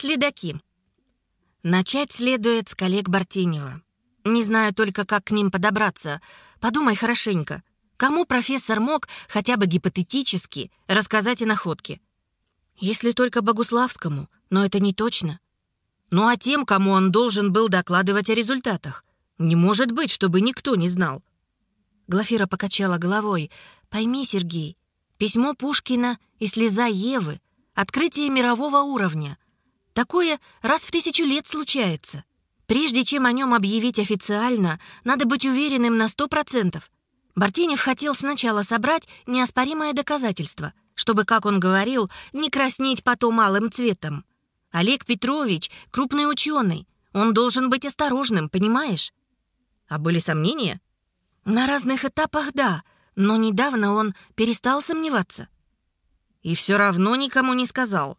Следаки. Начать следует с коллег Бартенева. Не знаю только, как к ним подобраться. Подумай хорошенько. Кому профессор мог хотя бы гипотетически рассказать о находке? Если только Богуславскому, но это не точно. Ну а тем, кому он должен был докладывать о результатах? Не может быть, чтобы никто не знал. Глафира покачала головой. «Пойми, Сергей, письмо Пушкина и слеза Евы — открытие мирового уровня. Такое раз в тысячу лет случается. Прежде чем о нем объявить официально, надо быть уверенным на сто процентов. Бартенев хотел сначала собрать неоспоримое доказательство, чтобы, как он говорил, не краснеть потом малым цветом. Олег Петрович — крупный ученый. Он должен быть осторожным, понимаешь? А были сомнения? На разных этапах — да, но недавно он перестал сомневаться. И все равно никому не сказал.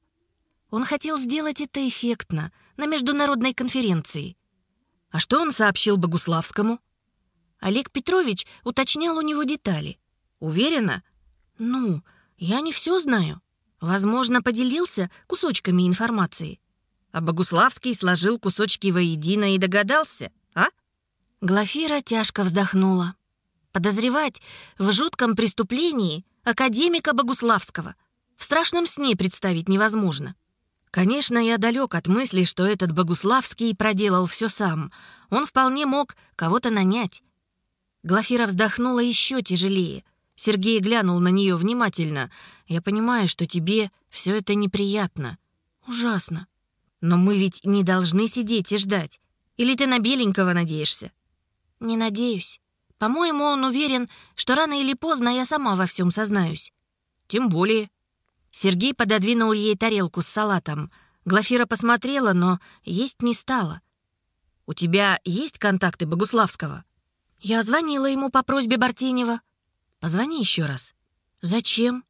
Он хотел сделать это эффектно, на международной конференции. А что он сообщил Богуславскому? Олег Петрович уточнял у него детали. Уверена? Ну, я не все знаю. Возможно, поделился кусочками информации. А Богуславский сложил кусочки воедино и догадался, а? Глафира тяжко вздохнула. Подозревать в жутком преступлении академика Богуславского в страшном сне представить невозможно. Конечно, я далек от мысли, что этот Богуславский проделал все сам. Он вполне мог кого-то нанять. Глафира вздохнула еще тяжелее. Сергей глянул на нее внимательно. «Я понимаю, что тебе все это неприятно. Ужасно. Но мы ведь не должны сидеть и ждать. Или ты на беленького надеешься?» «Не надеюсь. По-моему, он уверен, что рано или поздно я сама во всем сознаюсь». «Тем более». Сергей пододвинул ей тарелку с салатом. Глафира посмотрела, но есть не стала. «У тебя есть контакты Богуславского?» «Я звонила ему по просьбе Бартенева». «Позвони еще раз». «Зачем?»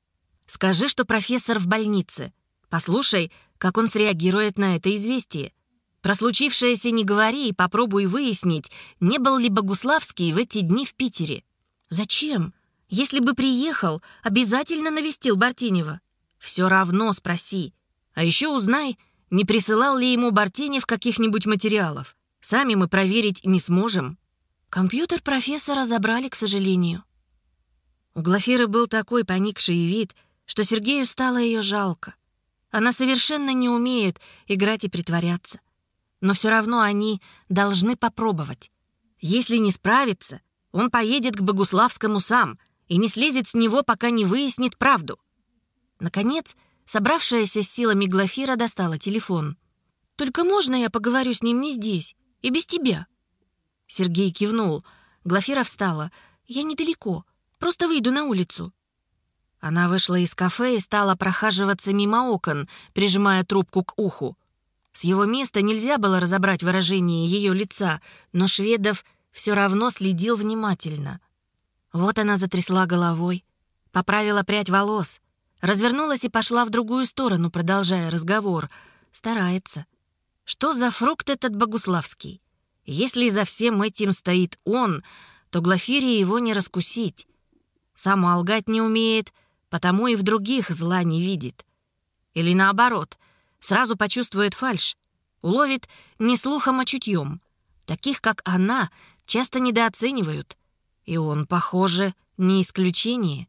«Скажи, что профессор в больнице. Послушай, как он среагирует на это известие. Про случившееся не говори и попробуй выяснить, не был ли Богуславский в эти дни в Питере. Зачем? Если бы приехал, обязательно навестил Бартенева. Все равно спроси. А еще узнай, не присылал ли ему Бартенев каких-нибудь материалов. Сами мы проверить не сможем. Компьютер профессора забрали, к сожалению. У Глафиры был такой поникший вид, что Сергею стало ее жалко. Она совершенно не умеет играть и притворяться но все равно они должны попробовать. Если не справится, он поедет к Богуславскому сам и не слезет с него, пока не выяснит правду. Наконец, собравшаяся силами Глафира достала телефон. «Только можно я поговорю с ним не здесь и без тебя?» Сергей кивнул. Глафира встала. «Я недалеко, просто выйду на улицу». Она вышла из кафе и стала прохаживаться мимо окон, прижимая трубку к уху. С его места нельзя было разобрать выражение ее лица, но Шведов все равно следил внимательно. Вот она затрясла головой, поправила прядь волос, развернулась и пошла в другую сторону, продолжая разговор. Старается. Что за фрукт этот Богуславский? Если за всем этим стоит он, то Глафире его не раскусить. Сама лгать не умеет, потому и в других зла не видит. Или наоборот — сразу почувствует фальшь, уловит не слухом, а чутьем. Таких, как она, часто недооценивают. И он, похоже, не исключение.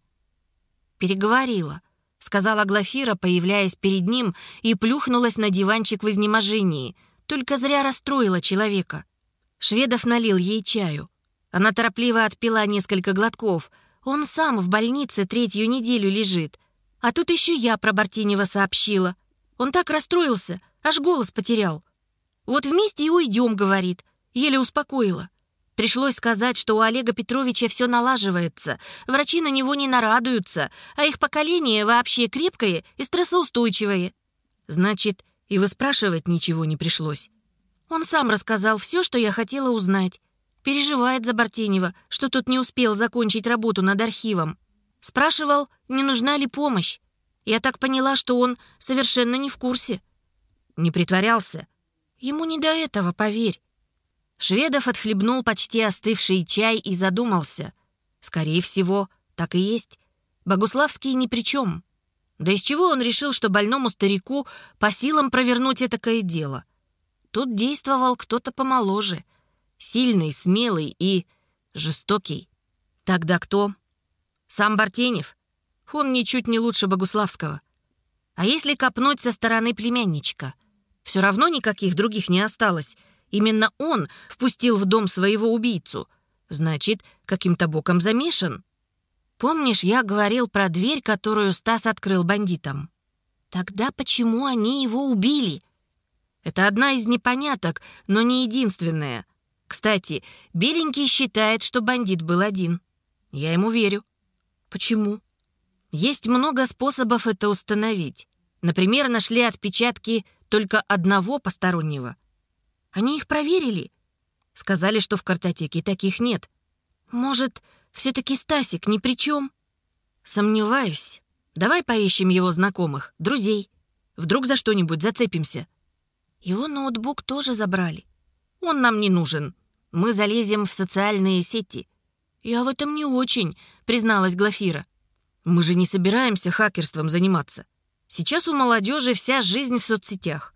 «Переговорила», — сказала Глафира, появляясь перед ним, и плюхнулась на диванчик в изнеможении. Только зря расстроила человека. Шведов налил ей чаю. Она торопливо отпила несколько глотков. Он сам в больнице третью неделю лежит. А тут еще я про Бартинева сообщила. Он так расстроился, аж голос потерял. «Вот вместе и уйдем», — говорит. Еле успокоила. Пришлось сказать, что у Олега Петровича все налаживается, врачи на него не нарадуются, а их поколение вообще крепкое и стрессоустойчивое. Значит, и выспрашивать ничего не пришлось. Он сам рассказал все, что я хотела узнать. Переживает за Бартенева, что тот не успел закончить работу над архивом. Спрашивал, не нужна ли помощь. Я так поняла, что он совершенно не в курсе. Не притворялся. Ему не до этого, поверь. Шведов отхлебнул почти остывший чай и задумался. Скорее всего, так и есть. Богуславский ни при чем. Да из чего он решил, что больному старику по силам провернуть этакое дело? Тут действовал кто-то помоложе. Сильный, смелый и жестокий. Тогда кто? Сам Бартенев? Он ничуть не лучше Богуславского. А если копнуть со стороны племянничка? Все равно никаких других не осталось. Именно он впустил в дом своего убийцу. Значит, каким-то боком замешан. Помнишь, я говорил про дверь, которую Стас открыл бандитам? Тогда почему они его убили? Это одна из непоняток, но не единственная. Кстати, Беленький считает, что бандит был один. Я ему верю. Почему? Есть много способов это установить. Например, нашли отпечатки только одного постороннего. Они их проверили. Сказали, что в картотеке таких нет. Может, все-таки Стасик ни при чем? Сомневаюсь. Давай поищем его знакомых, друзей. Вдруг за что-нибудь зацепимся. Его ноутбук тоже забрали. Он нам не нужен. Мы залезем в социальные сети. Я в этом не очень, призналась Глафира. Мы же не собираемся хакерством заниматься. Сейчас у молодежи вся жизнь в соцсетях.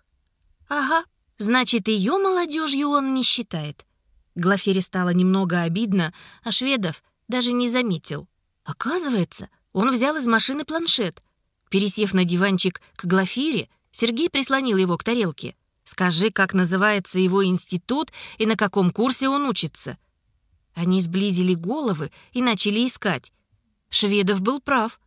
Ага, значит, ее молодежью он не считает. Глафире стало немного обидно, а Шведов даже не заметил. Оказывается, он взял из машины планшет. Пересев на диванчик к Глафире, Сергей прислонил его к тарелке. «Скажи, как называется его институт и на каком курсе он учится?» Они сблизили головы и начали искать. Шведов был прав.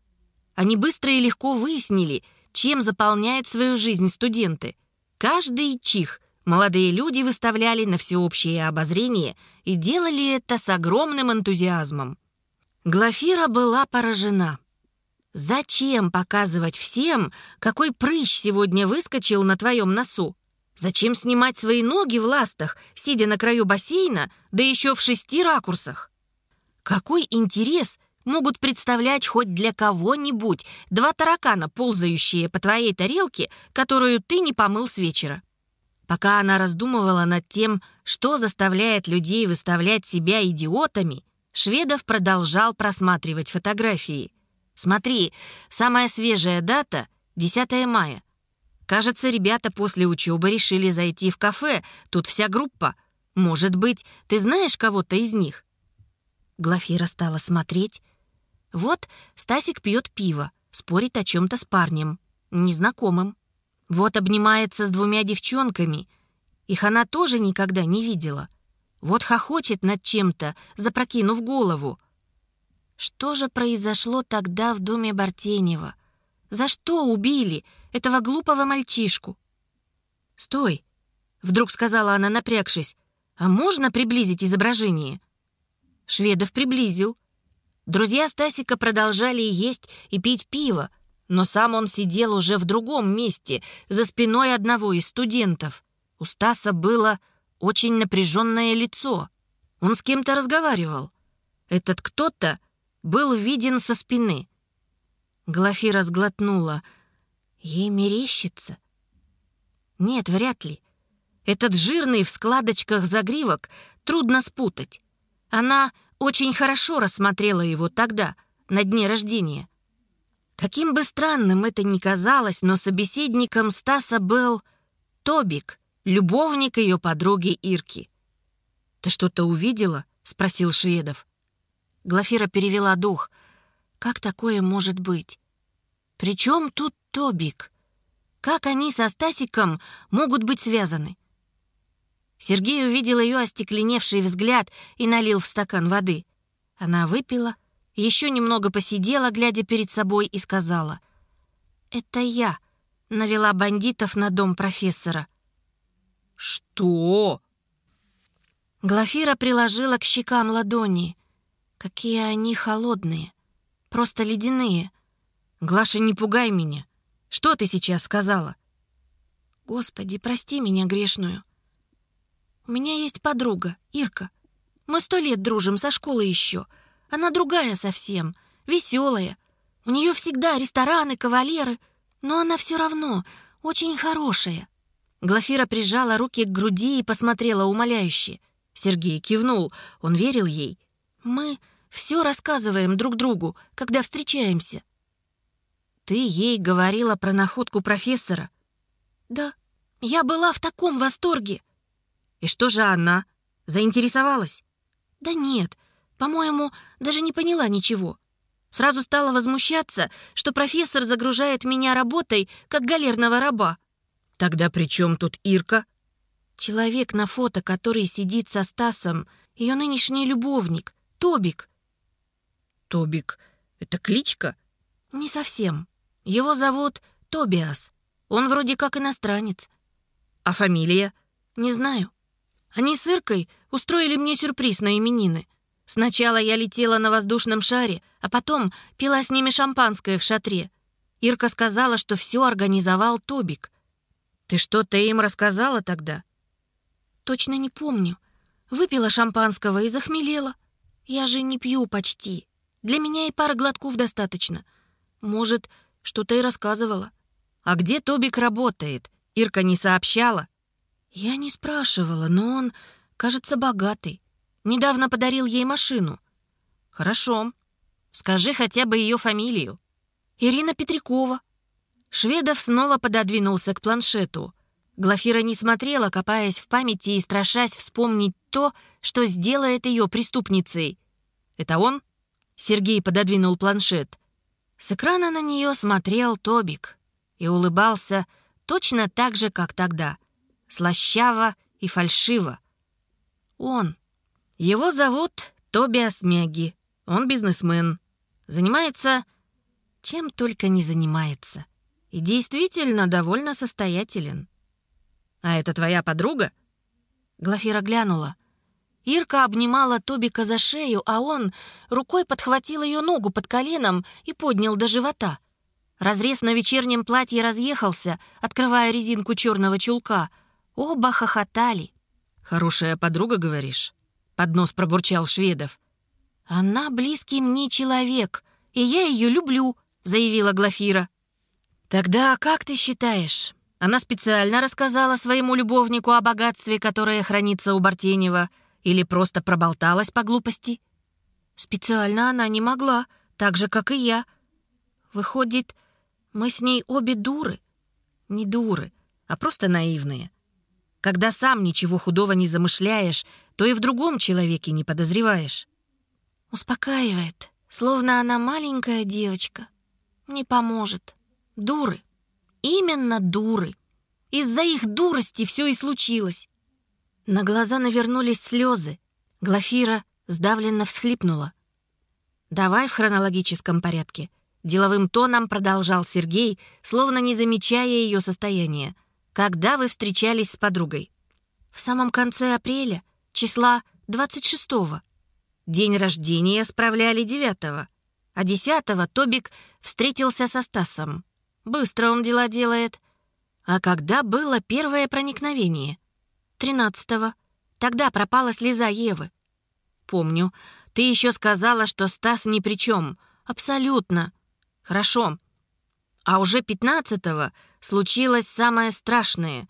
Они быстро и легко выяснили, чем заполняют свою жизнь студенты. Каждый чих молодые люди выставляли на всеобщее обозрение и делали это с огромным энтузиазмом. Глафира была поражена. «Зачем показывать всем, какой прыщ сегодня выскочил на твоем носу? Зачем снимать свои ноги в ластах, сидя на краю бассейна, да еще в шести ракурсах? Какой интерес могут представлять хоть для кого-нибудь два таракана, ползающие по твоей тарелке, которую ты не помыл с вечера. Пока она раздумывала над тем, что заставляет людей выставлять себя идиотами, Шведов продолжал просматривать фотографии. «Смотри, самая свежая дата — 10 мая. Кажется, ребята после учебы решили зайти в кафе, тут вся группа. Может быть, ты знаешь кого-то из них?» Глафира стала смотреть, вот Стасик пьет пиво, спорит о чем-то с парнем, незнакомым. Вот обнимается с двумя девчонками. Их она тоже никогда не видела. Вот хохочет над чем-то, запрокинув голову. Что же произошло тогда в доме Бартенева? За что убили этого глупого мальчишку? «Стой!» — вдруг сказала она, напрягшись. «А можно приблизить изображение?» Шведов приблизил — Друзья Стасика продолжали есть и пить пиво, но сам он сидел уже в другом месте, за спиной одного из студентов. У Стаса было очень напряженное лицо. Он с кем-то разговаривал. Этот кто-то был виден со спины. Глафира сглотнула. Ей мерещится. Нет, вряд ли. Этот жирный в складочках загривок трудно спутать. Она очень хорошо рассмотрела его тогда, на дне рождения. Каким бы странным это ни казалось, но собеседником Стаса был Тобик, любовник ее подруги Ирки. «Ты что-то увидела?» — спросил Шведов. Глафира перевела дух. «Как такое может быть? Причем тут Тобик? Как они со Стасиком могут быть связаны?» Сергей увидел ее остекленевший взгляд и налил в стакан воды. Она выпила, еще немного посидела, глядя перед собой, и сказала, «Это я навела бандитов на дом профессора». «Что?» Глафира приложила к щекам ладони. Какие они холодные, просто ледяные. «Глаша, не пугай меня. Что ты сейчас сказала?» «Господи, прости меня грешную. У меня есть подруга, Ирка. Мы сто лет дружим, со школы еще. Она другая совсем, веселая. У нее всегда рестораны, кавалеры, но она все равно очень хорошая». Глафира прижала руки к груди и посмотрела умоляюще. Сергей кивнул, он верил ей. «Мы все рассказываем друг другу, когда встречаемся». Ты ей говорила про находку профессора? Да, я была в таком восторге. И что же она? Заинтересовалась? Да нет, по-моему, даже не поняла ничего. Сразу стала возмущаться, что профессор загружает меня работой, как галерного раба. Тогда при чем тут Ирка? Человек на фото, который сидит со Стасом, ее нынешний любовник, Тобик. Тобик — это кличка? Не совсем. Его зовут Тобиас. Он вроде как иностранец. А фамилия? Не знаю. Они с Иркой устроили мне сюрприз на именины. Сначала я летела на воздушном шаре, а потом пила с ними шампанское в шатре. Ирка сказала, что все организовал Тобик. Ты что-то им рассказала тогда? Точно не помню. Выпила шампанского и захмелела. Я же не пью почти. Для меня и пары глотков достаточно. Может, что-то и рассказывала. А где Тобик работает? Ирка не сообщала? Я не спрашивала, но он, кажется, богатый. Недавно подарил ей машину. Хорошо. Скажи хотя бы ее фамилию. Ирина Петрякова. Шведов снова пододвинулся к планшету. Глафира не смотрела, копаясь в памяти и страшась вспомнить то, что сделает ее преступницей. «Это он?» Сергей пододвинул планшет. С экрана на нее смотрел Тобик и улыбался точно так же, как тогда. Слащаво и фальшиво. Он. Его зовут Тобиас Мяги. Он бизнесмен. Занимается... Чем только не занимается. И действительно довольно состоятелен. «А это твоя подруга?» Глафира глянула. Ирка обнимала Тобика за шею, а он рукой подхватил ее ногу под коленом и поднял до живота. Разрез на вечернем платье разъехался, открывая резинку черного чулка. Оба хохотали. «Хорошая подруга, говоришь?» Под нос пробурчал Шведов. «Она близкий мне человек, и я ее люблю», — заявила Глафира. «Тогда как ты считаешь, она специально рассказала своему любовнику о богатстве, которое хранится у Бартенева, или просто проболталась по глупости? Специально она не могла, так же, как и я. Выходит, мы с ней обе дуры. Не дуры, а просто наивные. Когда сам ничего худого не замышляешь, то и в другом человеке не подозреваешь. Успокаивает, словно она маленькая девочка. Не поможет. Дуры. Именно дуры. Из-за их дурости все и случилось. На глаза навернулись слезы. Глафира сдавленно всхлипнула. «Давай в хронологическом порядке», — деловым тоном продолжал Сергей, словно не замечая ее состояния. «Когда вы встречались с подругой?» «В самом конце апреля, числа 26-го». День рождения справляли 9-го, а 10-го Тобик встретился со Стасом. Быстро он дела делает. А когда было первое проникновение? Тринадцатого. Тогда пропала слеза Евы. Помню. Ты еще сказала, что Стас ни при чем. Абсолютно. Хорошо. А уже пятнадцатого случилось самое страшное.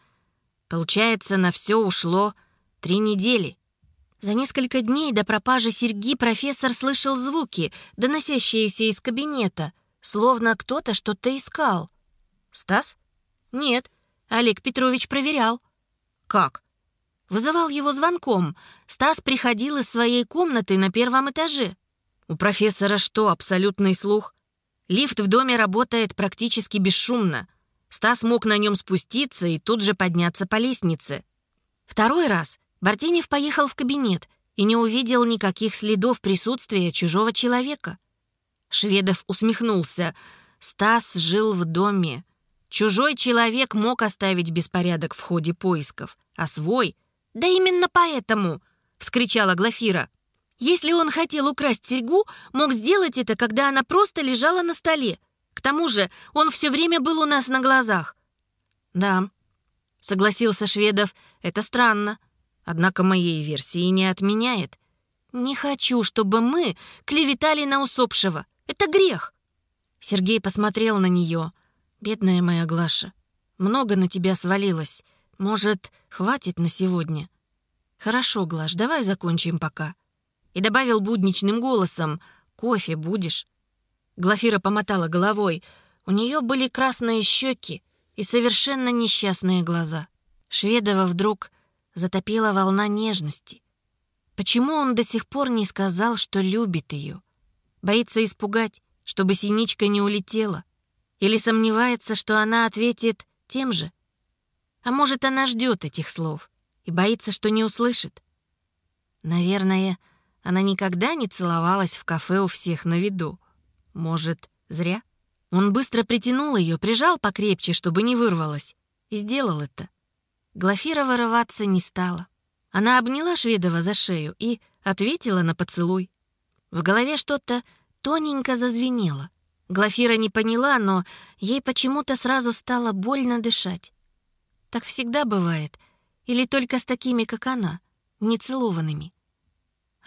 Получается, на все ушло три недели. За несколько дней до пропажи Серги профессор слышал звуки, доносящиеся из кабинета — Словно кто-то что-то искал. Стас? Нет, Олег Петрович проверял. Как? Вызывал его звонком. Стас приходил из своей комнаты на первом этаже. У профессора что, абсолютный слух? Лифт в доме работает практически бесшумно. Стас мог на нем спуститься и тут же подняться по лестнице. Второй раз Бартенев поехал в кабинет и не увидел никаких следов присутствия чужого человека. Шведов усмехнулся. Стас жил в доме. Чужой человек мог оставить беспорядок в ходе поисков, а свой... «Да именно поэтому!» — вскричала Глафира. «Если он хотел украсть серьгу, мог сделать это, когда она просто лежала на столе. К тому же он все время был у нас на глазах». «Да», — согласился Шведов, — «это странно. Однако моей версии не отменяет». «Не хочу, чтобы мы клеветали на усопшего. Это грех!» Сергей посмотрел на нее. «Бедная моя Глаша, много на тебя свалилось. Может, хватит на сегодня?» «Хорошо, Глаш, давай закончим пока». И добавил будничным голосом, «Кофе будешь?» Глафира помотала головой. У нее были красные щеки и совершенно несчастные глаза. Шведова вдруг затопила волна нежности. Почему он до сих пор не сказал, что любит ее? Боится испугать, чтобы синичка не улетела? Или сомневается, что она ответит тем же? А может, она ждет этих слов и боится, что не услышит? Наверное, она никогда не целовалась в кафе у всех на виду. Может, зря? Он быстро притянул ее, прижал покрепче, чтобы не вырвалась, и сделал это. Глафира вырываться не стала. Она обняла Шведова за шею и ответила на поцелуй. В голове что-то тоненько зазвенело. Глафира не поняла, но ей почему-то сразу стало больно дышать. Так всегда бывает. Или только с такими, как она, нецелованными.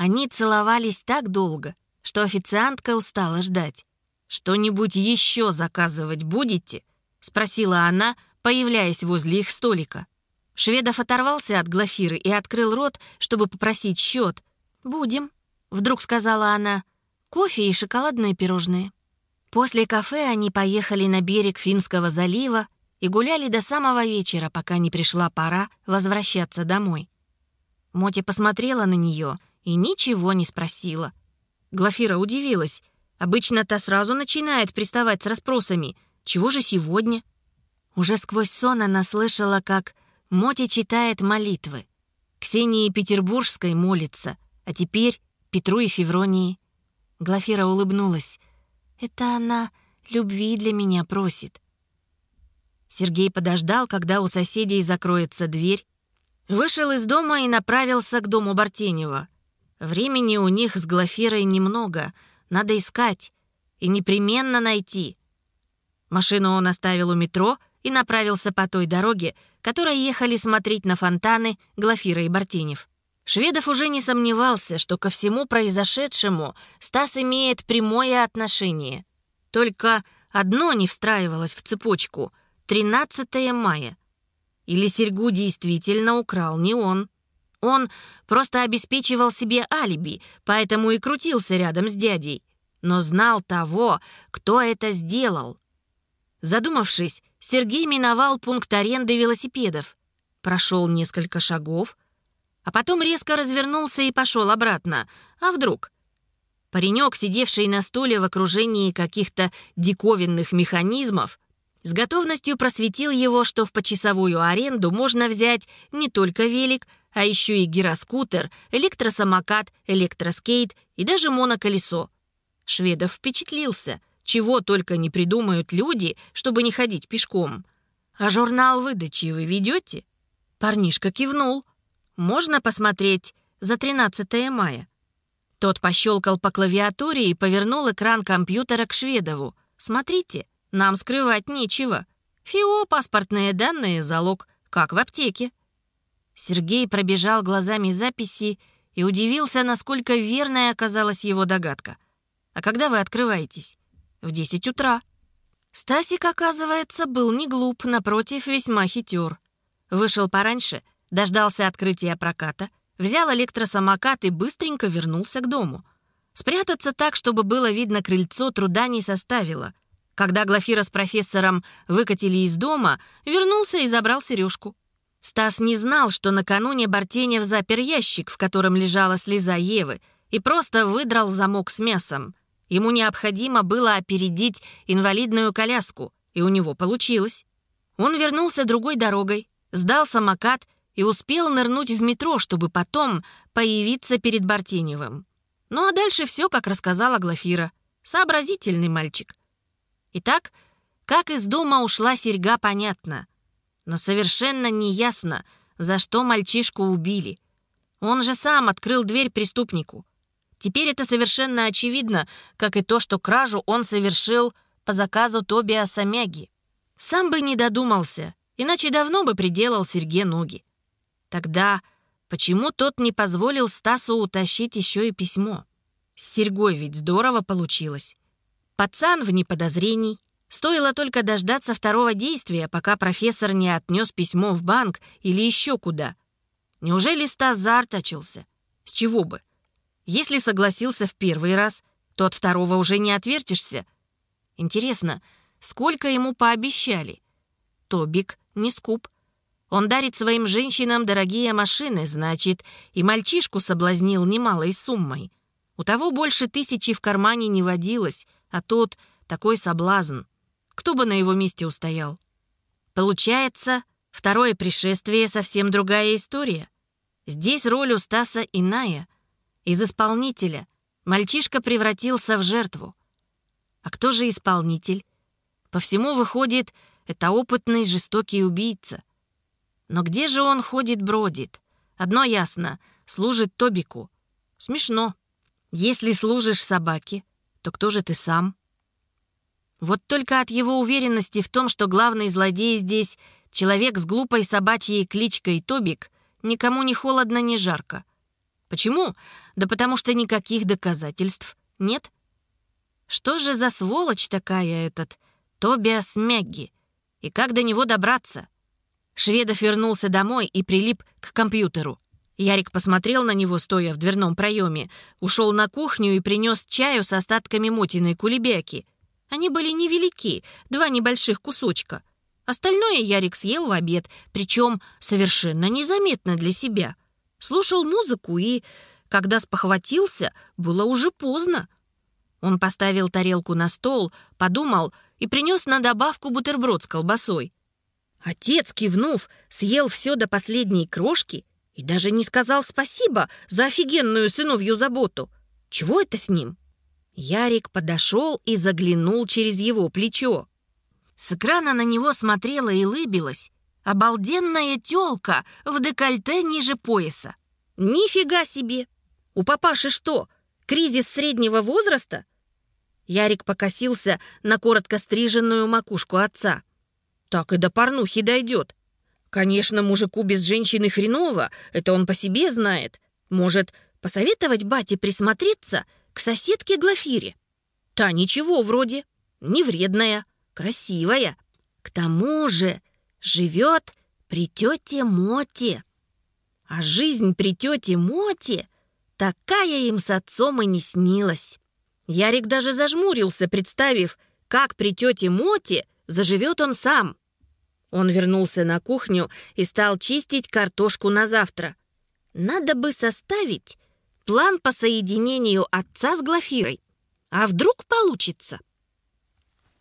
Они целовались так долго, что официантка устала ждать. «Что-нибудь еще заказывать будете?» — спросила она, появляясь возле их столика. Шведов оторвался от Глафиры и открыл рот, чтобы попросить счет. «Будем», — вдруг сказала она. «Кофе и шоколадные пирожные». После кафе они поехали на берег Финского залива и гуляли до самого вечера, пока не пришла пора возвращаться домой. Моти посмотрела на нее и ничего не спросила. Глафира удивилась. Обычно та сразу начинает приставать с расспросами. Чего же сегодня? Уже сквозь сон она слышала, как Моти читает молитвы. Ксении Петербургской молится, а теперь Петру и Февронии. Глафира улыбнулась. «Это она любви для меня просит». Сергей подождал, когда у соседей закроется дверь, вышел из дома и направился к дому Бартенева. Времени у них с Глафирой немного — надо искать и непременно найти. Машину он оставил у метро и направился по той дороге, которой ехали смотреть на фонтаны Глафира и Бартенев. Шведов уже не сомневался, что ко всему произошедшему Стас имеет прямое отношение. Только одно не встраивалось в цепочку — 13 мая. Или серьгу действительно украл не он. Он просто обеспечивал себе алиби, поэтому и крутился рядом с дядей, но знал того, кто это сделал. Задумавшись, Сергей миновал пункт аренды велосипедов, прошел несколько шагов, а потом резко развернулся и пошел обратно. А вдруг? Паренек, сидевший на стуле в окружении каких-то диковинных механизмов, с готовностью просветил его, что в почасовую аренду можно взять не только велик, а еще и гироскутер, электросамокат, электроскейт и даже моноколесо. Шведов впечатлился, чего только не придумают люди, чтобы не ходить пешком. «А журнал выдачи вы ведете?» Парнишка кивнул. «Можно посмотреть за 13 мая?» Тот пощелкал по клавиатуре и повернул экран компьютера к Шведову. «Смотрите, нам скрывать нечего. ФИО, паспортные данные, залог, как в аптеке». Сергей пробежал глазами записи и удивился, насколько верной оказалась его догадка. «А когда вы открываетесь?» «В десять утра». Стасик, оказывается, был не глуп, напротив, весьма хитер. Вышел пораньше, дождался открытия проката, взял электросамокат и быстренько вернулся к дому. Спрятаться так, чтобы было видно крыльцо, труда не составило. Когда Глафира с профессором выкатили из дома, вернулся и забрал сережку. Стас не знал, что накануне Бартенев запер ящик, в котором лежала слеза Евы, и просто выдрал замок с мясом. Ему необходимо было опередить инвалидную коляску, и у него получилось. Он вернулся другой дорогой, сдал самокат и успел нырнуть в метро, чтобы потом появиться перед Бартеневым. Ну а дальше все, как рассказала Глафира. Сообразительный мальчик. Итак, как из дома ушла серьга, понятно. Но совершенно неясно, за что мальчишку убили. Он же сам открыл дверь преступнику. Теперь это совершенно очевидно, как и то, что кражу он совершил по заказу Тобиа Самяги. Сам бы не додумался, иначе давно бы приделал Сергею ноги. Тогда почему тот не позволил Стасу утащить еще и письмо? С Серегой ведь здорово получилось. Пацан вне подозрений, Стоило только дождаться второго действия, пока профессор не отнес письмо в банк или еще куда. Неужели Стас заортачился? С чего бы? Если согласился в первый раз, то от второго уже не отвертишься. Интересно, сколько ему пообещали. Тобик не скуп. Он дарит своим женщинам дорогие машины, значит, и мальчишку соблазнил немалой суммой. У того больше тысячи в кармане не водилось, а тот такой соблазн. Кто бы на его месте устоял? Получается, второе пришествие — совсем другая история. Здесь роль у Стаса иная. Из исполнителя мальчишка превратился в жертву. А кто же исполнитель? По всему выходит, это опытный жестокий убийца — но где же он ходит-бродит? Одно ясно — служит Тобику. Смешно. Если служишь собаке, то кто же ты сам? Вот только от его уверенности в том, что главный злодей здесь — человек с глупой собачьей кличкой Тобик, никому не холодно, ни жарко. Почему? Да потому что никаких доказательств нет. Что же за сволочь такая этот Тобиас Мягги? И как до него добраться? Шведов вернулся домой и прилип к компьютеру. Ярик посмотрел на него, стоя в дверном проеме, ушел на кухню и принес чаю с остатками мотиной кулебяки. Они были невелики, два небольших кусочка. Остальное Ярик съел в обед, причем совершенно незаметно для себя. Слушал музыку и, когда спохватился, было уже поздно. Он поставил тарелку на стол, подумал и принес на добавку бутерброд с колбасой. Отец, кивнув, съел все до последней крошки и даже не сказал спасибо за офигенную сыновью заботу. Чего это с ним? Ярик подошел и заглянул через его плечо. С экрана на него смотрела и лыбилась обалденная тёлка в декольте ниже пояса. Нифига себе! У папаши что, кризис среднего возраста? Ярик покосился на коротко стриженную макушку отца. Так и до порнухи дойдет. Конечно, мужику без женщины хреново, это он по себе знает. Может, посоветовать бате присмотреться к соседке Глафире? Та ничего вроде, не вредная, красивая. К тому же живет при тете Моте. А жизнь при тете Моте такая им с отцом и не снилась. Ярик даже зажмурился, представив, как при тете Моте заживет он сам. Он вернулся на кухню и стал чистить картошку на завтра. Надо бы составить план по соединению отца с Глафирой. А вдруг получится?